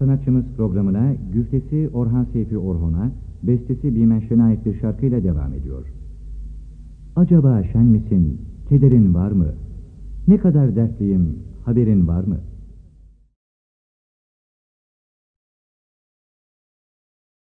Sanatçımız programına güftesi Orhan Seyfi Orhon'a, bestesi Bimen Şen'e ait bir şarkıyla devam ediyor. Acaba şen misin, kederin var mı? Ne kadar dertliyim, haberin var mı?